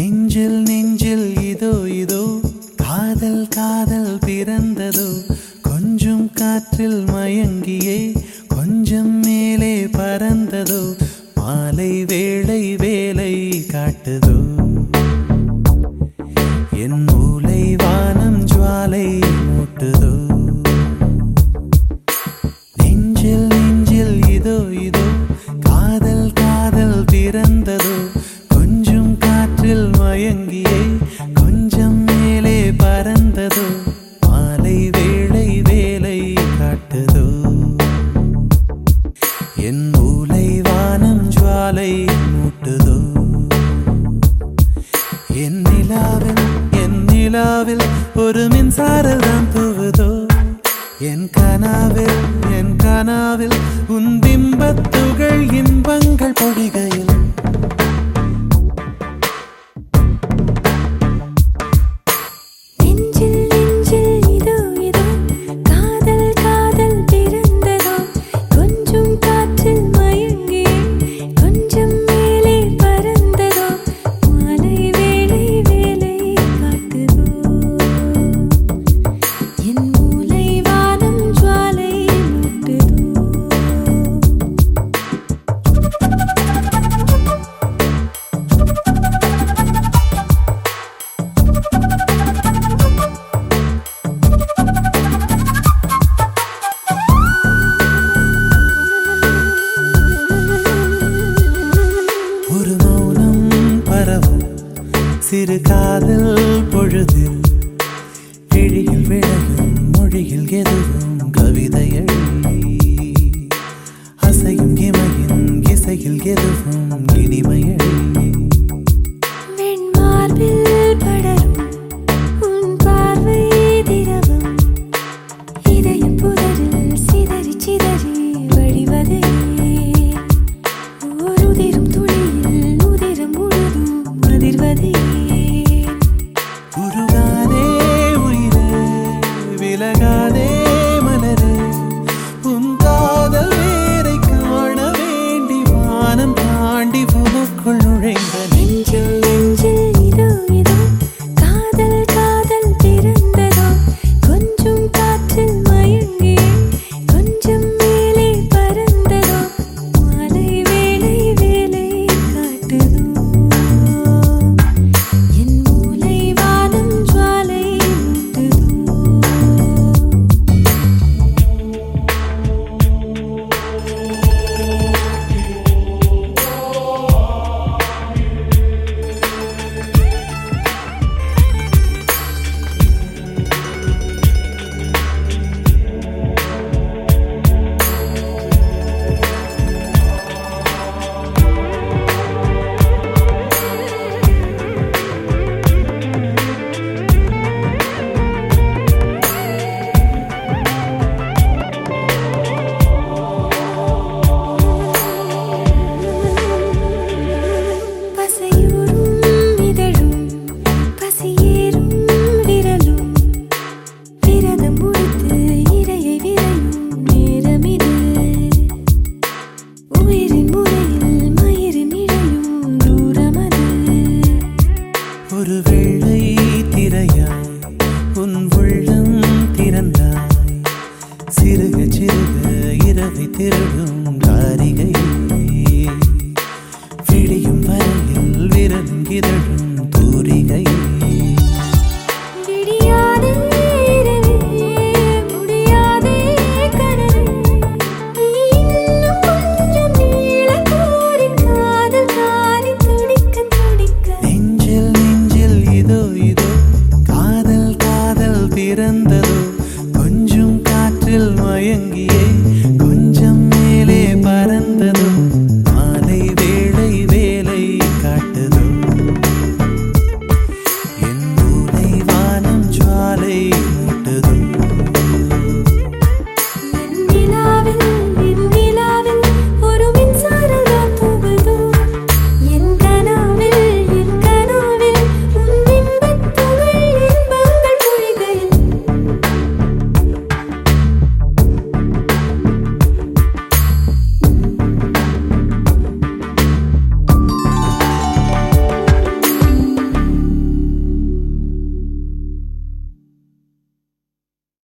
நெஞ்சில் நெஞ்சில் இதோ இதோ காதல் காதல் பிறந்ததோ கொஞ்சம் காற்றில் மயங்கியே கொஞ்சம் மேலே பறந்ததோ மாலை வேளை வேலை காட்டுதோ. என் மூலை வானம் ஜுவாலை மூட்டுதோ? என் நிலாவில் என் நிலாவில் ஒரு மின்சாரதான்